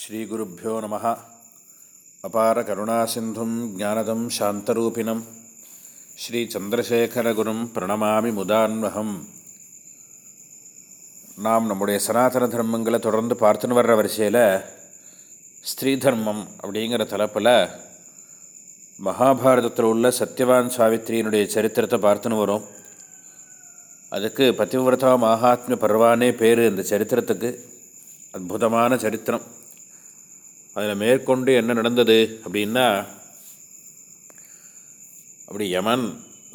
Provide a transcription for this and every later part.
ஸ்ரீகுருப்போ நம. அபார கருணாசிந்தும் ஜானதம் சாந்தரூபிணம். ஸ்ரீச்சந்திரசேகரகுரும் பிரணமாமி முதான்வகம். நாம் நம்முடைய சனாதன தர்மங்களை தொடர்ந்து பார்த்துன்னு வர்ற வரிசையில் ஸ்திரீ தர்மம் அப்படிங்கிற தலைப்பில் மகாபாரதத்தில் உள்ள சத்யவான் சாவித்திரியினுடைய சரித்திரத்தை பார்த்துன்னு வரோம். அதுக்கு பதிவிரதா மகாத்மிய பர்வானே பேர் இந்த சரித்திரத்துக்கு. அற்புதமான சரித்திரம். அதில் மேற்கொண்டு என்ன நடந்தது அப்படின்னா அப்படி யமன்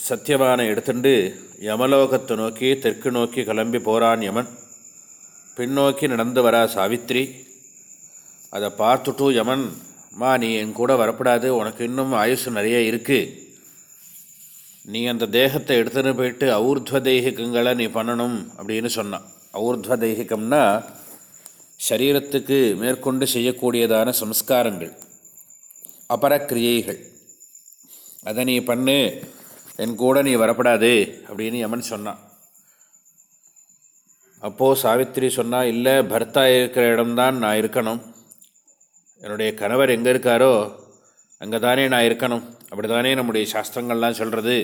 சத்தியவானை எடுத்துட்டு யமலோகத்தை நோக்கி தெற்கு நோக்கி கிளம்பி போகிறான் யமன். பின்னோக்கி நடந்து வரா சாவித்ரி. அதை பார்த்துட்டு யமன் மா நீ என் கூட வரப்படாது. உனக்கு இன்னும் ஆயுசு நிறைய இருக்குது நீ அந்த தேகத்தை எடுத்துன்னு போயிட்டு அவுர்த்வ தெய்கிகங்களை நீ பண்ணணும் அப்படின்னு சொன்னான். அவுர்த்வ தெய்கிகம்னா சரீரத்துக்கு மேற்கொண்டு செய்யக்கூடியதான சம்ஸ்காரங்கள் அபரக்கிரியைகள். அதை நீ பண்ணு என் கூட நீ வரப்படாது அப்படின்னு யமன் சொன்னான். அப்போது சாவித்திரி சொன்னால் இல்லை பர்த்தா இருக்கிற இடம்தான் நான் இருக்கணும். என்னுடைய கணவர் எங்கே இருக்காரோ அங்கே தானே நான் இருக்கணும். அப்படி தானே நம்முடைய சாஸ்திரங்கள்லாம் சொல்கிறது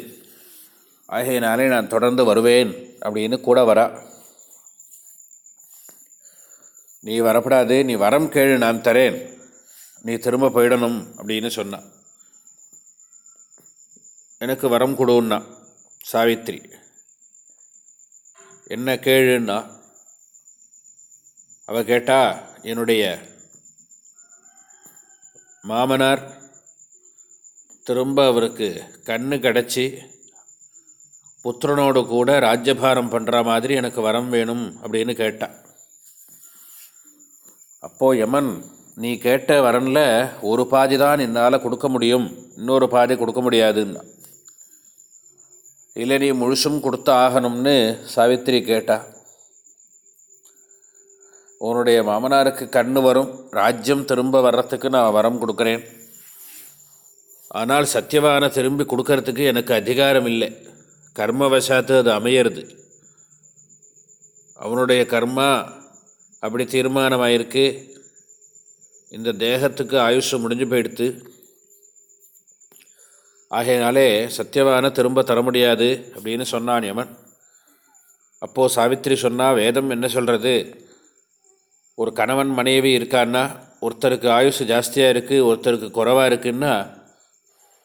ஆகையினாலே நான் தொடர்ந்து வருவேன் அப்படின்னு கூட வரா. நீ வரப்படாது நீ வரம் கேளு நான் தரேன். நீ திரும்ப போயிடணும் அப்படின்னு சொன்னான். எனக்கு வரம் கொடுன்னா சாவித்ரி என்ன கேளுன்னா அவ கேட்டா என்னுடைய மாமனார் திரும்ப அவருக்கு கண்ணு கிடச்சி புத்திரனோடு கூட ராஜ்யபாரம் பண்ணுற மாதிரி எனக்கு வரம் வேணும் அப்படின்னு கேட்டான் அப்போது யமன் நீ கேட்ட வரனில் ஒரு பாதி தான் என்னால் கொடுக்க முடியும் இன்னொரு பாதி கொடுக்க முடியாதுன்னா. இல்லை நீ முழுசும் கொடுத்து ஆகணும்னு சாவித்திரி கேட்டா. உன்னுடைய மாமனாருக்கு கண்ணு வரும் ராஜ்யம் திரும்ப வர்றதுக்கு நான் வரம் கொடுக்குறேன். ஆனால் சத்தியவான திரும்பி கொடுக்கறதுக்கு எனக்கு அதிகாரம் இல்லை கர்மவசாத்து அது அமையிறது. அவனுடைய கர்மா அப்படி தீர்மானமாயிருக்கு. இந்த தேகத்துக்கு ஆயுஷ் முடிஞ்சு போயிடுத்து. ஆகையினாலே சத்தியவான திரும்ப தர முடியாது அப்படின்னு சொன்னான் யமன். அப்போது சாவித்திரி சொன்னால் வேதம் என்ன சொல்கிறது ஒரு கணவன் மனைவி இருக்கான்னா ஒருத்தருக்கு ஆயுஷ் ஜாஸ்தியாக இருக்குது ஒருத்தருக்கு குறைவாக இருக்குன்னா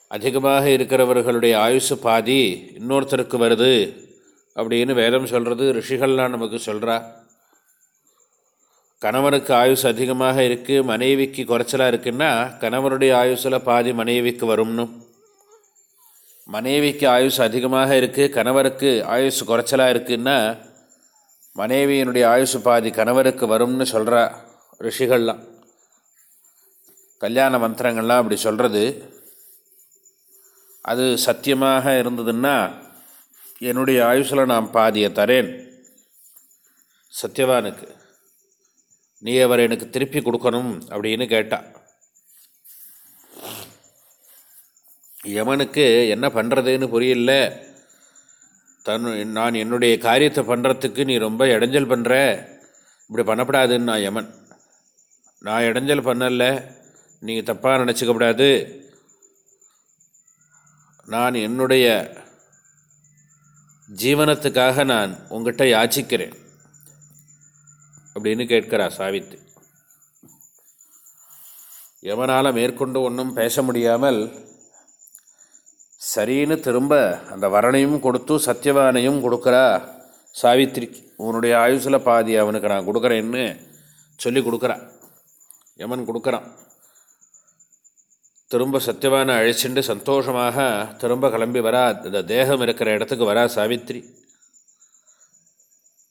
அதிகமாக இருக்கிறவர்களுடைய ஆயுஷ் பாதி இன்னொருத்தருக்கு வருது. அப்படின்னு வேதம் சொல்கிறது ரிஷிகள்லாம் நமக்கு சொல்கிறா கணவனுக்கு ஆயுஸ் அதிகமாக இருக்குது மனைவிக்கு குறைச்சலாக இருக்குன்னா கணவனுடைய ஆயுஸில் பாதி மனைவிக்கு வரும்னு. மனைவிக்கு ஆயுசு அதிகமாக இருக்குது கணவருக்கு ஆயுசு குறைச்சலாக இருக்குன்னா மனைவியினுடைய ஆயுசு பாதி கணவருக்கு வரும்னு சொல்கிறா ரிஷிகள்லாம். கல்யாண மந்திரங்கள்லாம் அப்படி சொல்கிறது அது சத்தியமாக இருந்ததுன்னா என்னுடைய ஆயுசில் நான் பாதியை தரேன். சத்யவானுக்கு நீ அவரை எனக்கு திருப்பி கொடுக்கணும் அப்படின்னு கேட்டா. யமனுக்கு என்ன பண்ணுறதுன்னு புரியல. தன் நான் என்னுடைய காரியத்தை பண்ணுறதுக்கு நீ ரொம்ப இடைஞ்சல் பண்ணுற இப்படி பண்ணப்படாதுன்னு நான் யமன். நான் இடைஞ்சல் பண்ணலை. நீங்கள் தப்பாக நினச்சிக்கப்படாது நான் என்னுடைய ஜீவனத்துக்காக நான் உங்ககிட்ட யாச்சிக்கிறேன். அப்படின்னு கேட்கிறா சாவித்து. எவனால் மேற்கொண்டு ஒன்றும் பேச முடியாமல் சரின்னு திரும்ப அந்த வரணையும் கொடுத்து சத்தியவானையும் கொடுக்குறா சாவித்திரிக்கு உன்னுடைய ஆயுசில் பாதி அவனுக்கு நான் கொடுக்குறேன்னு சொல்லி கொடுக்குறான் யமன் கொடுக்குறான். திரும்ப சத்தியவானை அழைச்சிட்டு சந்தோஷமாக திரும்ப கிளம்பி வரா. இந்த தேகம் இருக்கிற இடத்துக்கு வரா சாவித்ரி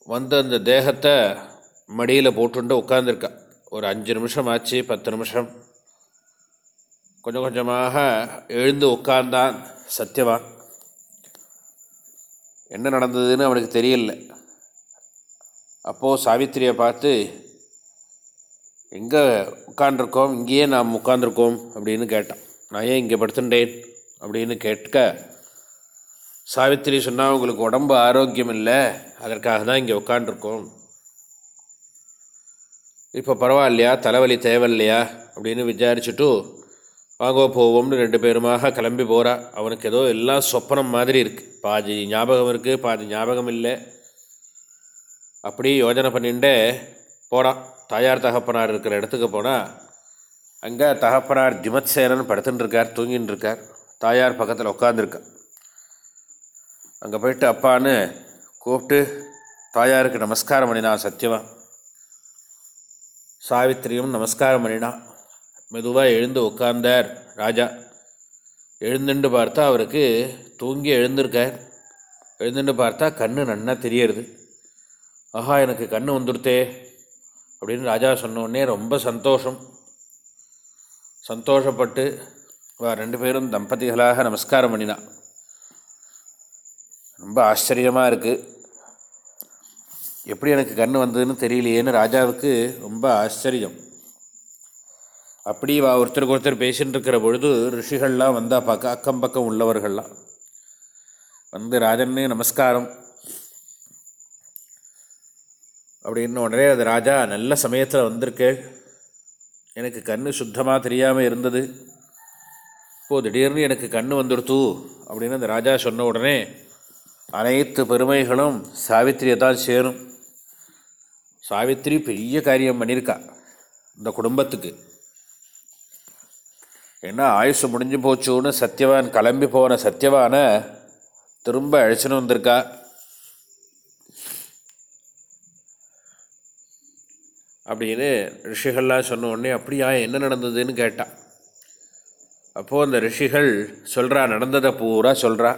வந்து அந்த தேகத்தை மடியில் போட்டுண்டு உட்காந்துருக்கா ஒரு அஞ்சு நிமிஷம் ஆச்சு பத்து நிமிஷம். கொஞ்சம் கொஞ்சமாக எழுந்து உட்கார்ந்தான் சத்தியவான் என்ன நடந்ததுன்னு அவனுக்கு தெரியல. அப்போது சாவித்திரியை பார்த்து எங்கே உட்காண்டிருக்கோம் இங்கேயே நாம் உட்காந்துருக்கோம் அப்படின்னு கேட்டான். நான் ஏன் இங்கே படுத்துட்டேன்? அப்படின்னு கேட்க சாவித்திரி சொன்னால் உங்களுக்கு உடம்பு ஆரோக்கியம் இல்லை. அதற்காக தான் இங்கே உட்காண்டிருக்கோம் இப்போ பரவாயில்லையா? தலைவலி தேவையில்லையா? அப்படின்னு விசாரிச்சுட்டு வாங்கோ போவோம்னு ரெண்டு பேருமாக கிளம்பி போகிறா அவனுக்கு ஏதோ எல்லாம் சொப்பனம் மாதிரி இருக்குது பாதி ஞாபகம் இருக்குது பாதி ஞாபகம் இல்லை. அப்படி யோஜனை பண்ணிண்டே போகிறான் தாயார் தகப்பனார் இருக்கிற இடத்துக்கு போனால் அங்கே தகப்பனார் ஜிமத்சேனன் படுத்துட்டு இருக்கார் தூங்கின்னு இருக்கார் தாயார் பக்கத்தில் உட்காந்துருக்கா அங்கே போயிட்டு அப்பான்னு கூப்பிட்டு தாயாருக்கு நமஸ்காரம் பண்ணினான் சத்தியமாக சாவித்திரியும் நமஸ்காரம் பண்ணினா. மெதுவாக எழுந்து உட்கார்ந்தார் ராஜா. எழுந்துண்டு பார்த்தா அவருக்கு தூங்கி எழுந்திருக்கார். எழுந்துட்டு பார்த்தா கண்ணு நன்னா தெரியறது. ஆஹா எனக்கு கண்ணு வந்துடுத்தே அப்படின்னு ராஜா சொன்னோடனே ரொம்ப சந்தோஷம். சந்தோஷப்பட்டு ரெண்டு பேரும் தம்பதிகளாக நமஸ்காரம் பண்ணினா. ரொம்ப ஆச்சரியமாக இருக்குது எப்படி எனக்கு கண் வந்ததுன்னு தெரியலையேன்னு ராஜாவுக்கு ரொம்ப ஆச்சரியம். அப்படி வா ஒருத்தருக்கு ஒருத்தர் பேசின்னு இருக்கிற பொழுது ரிஷிகள்லாம் வந்தால் பார்க்க அக்கம் பக்கம் உள்ளவர்கள்லாம் வந்து ராஜன்னு நமஸ்காரம். அப்படின்னு உடனே அது ராஜா நல்ல சமயத்தில் வந்திருக்கேள் எனக்கு கண் சுத்தமாக தெரியாமல் இருந்தது. இப்போது திடீர்னு எனக்கு கண் வந்துடுத்து அப்படின்னு அந்த ராஜா சொன்ன உடனே அனைத்து பெருமைகளும் சாவித்திரியை தான் சேரும். சாவித்திரி பெரிய காரியம் பண்ணியிருக்கா இந்த குடும்பத்துக்கு. ஏன்னா ஆயுசு முடிஞ்சு போச்சுன்னு சத்யவான் கிளம்பி போன சத்யவானை திரும்ப அழைச்சின்னு வந்திருக்கா. அப்படின்னு ரிஷிகள்லாம் சொன்ன உடனே அப்படியா என்ன நடந்ததுன்னு கேட்டான் அப்போது அந்த ரிஷிகள் சொல்கிறா நடந்ததை பூரா சொல்கிறா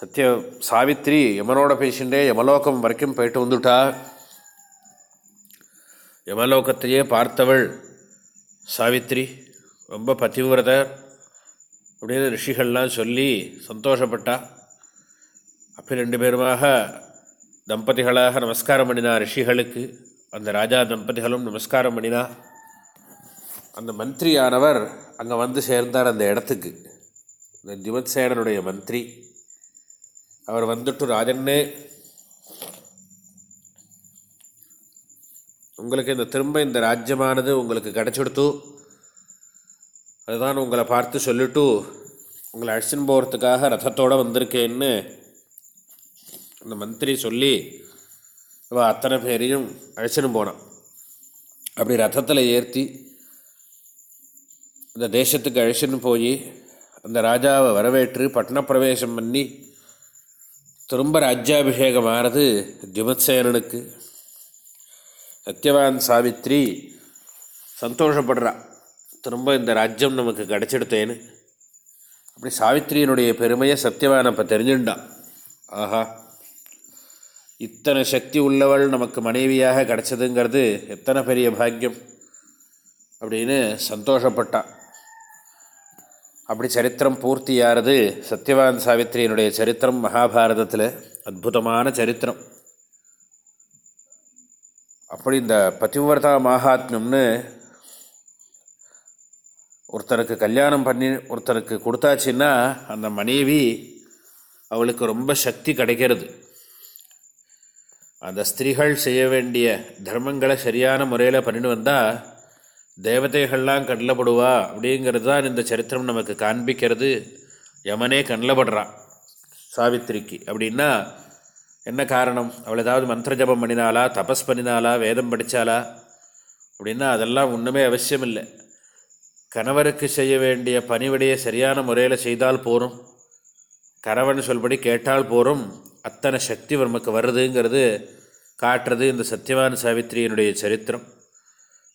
சத்ய சாவித்ரி யமனோட பேசிண்டே யமலோகம் வரைக்கும் போயிட்டு வந்துட்டா. யமலோகத்தையே பார்த்தவள் சாவித்ரி. ரொம்ப பதிவிரதர் அப்படின்னு ரிஷிகள்லாம் சொல்லி சந்தோஷப்பட்டா. அப்போ ரெண்டு பேருமாக தம்பதிகளாக நமஸ்காரம் பண்ணினா ரிஷிகளுக்கு அந்த ராஜா தம்பதிகளும் நமஸ்காரம் பண்ணினா. அந்த மந்திரியானவர் அங்கே வந்து சேர்ந்தார் அந்த இடத்துக்கு. இந்த திவத்சேனனுடைய மந்திரி. அவர் வந்துட்டு ராஜன்னே உங்களுக்கு இந்த திரும்ப இந்த ராஜ்யமானது உங்களுக்கு கிடச்சிடுத்து அதுதான் உங்களை பார்த்து சொல்லிட்டு உங்களை அழைச்சின்னு போகிறதுக்காக ரதத்தோடு வந்திருக்கேன்னு அந்த மந்திரி சொல்லி இவ அத்தனை பேரையும் அழைச்சின்னு போனான். அப்படி ரதத்தில் ஏற்றி அந்த தேசத்துக்கு அழைச்சின்னு போய் அந்த ராஜாவை வரவேற்று பட்டணப்பிரவேசம் பண்ணி திரும்ப ராஜ்யாபிஷேகம் ஆறது திமத்சேனனுக்கு சத்யவான் சாவித்ரி சந்தோஷப்படுறா திரும்ப இந்த ராஜ்யம் நமக்கு கிடச்சிடுத்தேன்னு. அப்படி சாவித்திரியினுடைய பெருமையை சத்யவான் அப்போ தெரிஞ்சுட்டான். ஆஹா இத்தனை சக்தி உள்ளவள் நமக்கு மனைவியாக கிடச்சதுங்கிறது எத்தனை பெரிய பாக்கியம் அப்படின்னு சந்தோஷப்பட்டான். அப்படி சரித்திரம் பூர்த்தியாகிறது சத்யவான் சாவித்திரியினுடைய சரித்திரம் மகாபாரதத்தில் அற்புதமான சரித்திரம். அப்படி இந்த பதிவிரதா மகாத்மியம்னு ஒருத்தருக்கு கல்யாணம் பண்ணி ஒருத்தருக்கு கொடுத்தாச்சுன்னா அந்த மனைவி அவளுக்கு ரொம்ப சக்தி கிடைக்கிறது. அந்த ஸ்திரீகள் செய்ய வேண்டிய தர்மங்களை சரியான முறையில் பண்ணிட்டு வந்தால் தேவதைகள்லாம் கண்ணில்படுவா அப்படிங்கிறது தான் இந்த சரித்திரம் நமக்கு காண்பிக்கிறது. யமனே கண்ணில்படுறான் சாவித்திரிக்கு. அப்படின்னா என்ன காரணம்? அவள் ஏதாவது மந்திர ஜபம் பண்ணினாலா தபஸ் பண்ணினாலா வேதம் படித்தாளா அப்படின்னா அதெல்லாம் ஒன்றுமே அவசியம் இல்லை கணவருக்கு செய்ய வேண்டிய பணிவிடையை சரியான முறையில் செய்தால் போகும் கணவன் சொல்படி கேட்டால் போகும் அத்தனை சக்தி நமக்கு வருதுங்கிறது காட்டுறது இந்த சத்யவான் சாவித்திரியினுடைய சரித்திரம்.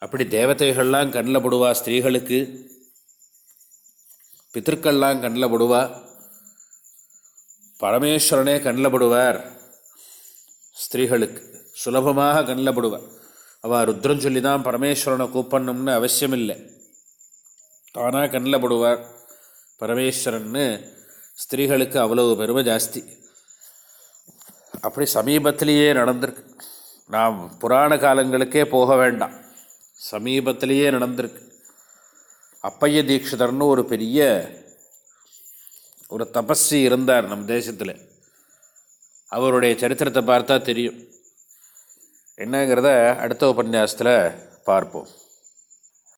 அப்படி தேவதைகள்லாம் கண்ணில் படுவா ஸ்திரீகளுக்கு. பித்திருக்கள்லாம் கண்ணில் படுவா. பரமேஸ்வரனே கண்ணில் படுவார். ஸ்திரீகளுக்கு. சுலபமாக கண்ணில் படுவார் அவள் ருத்ரம் சொல்லி தான் பரமேஸ்வரனை கூப்பிடணும்னு அவசியம் இல்லை தானாக கண்ணில் படுவார் பரமேஸ்வரன்னு ஸ்திரீகளுக்கு அவ்வளவு பெருமை ஜாஸ்தி. அப்படி சமீபத்திலேயே நடந்திருக்கு. நாம் புராண காலங்களுக்கே போக வேண்டாம். சமீபத்திலேயே நடந்திருக்கு. அப்பைய தீட்சிதர்னு ஒரு பெரிய ஒரு தபஸ்வி இருந்தார் நம் தேசத்தில். அவருடைய சரித்திரத்தை பார்த்தா தெரியும். என்னங்கிறத அடுத்த உபன்யாசத்தில் பார்ப்போம்.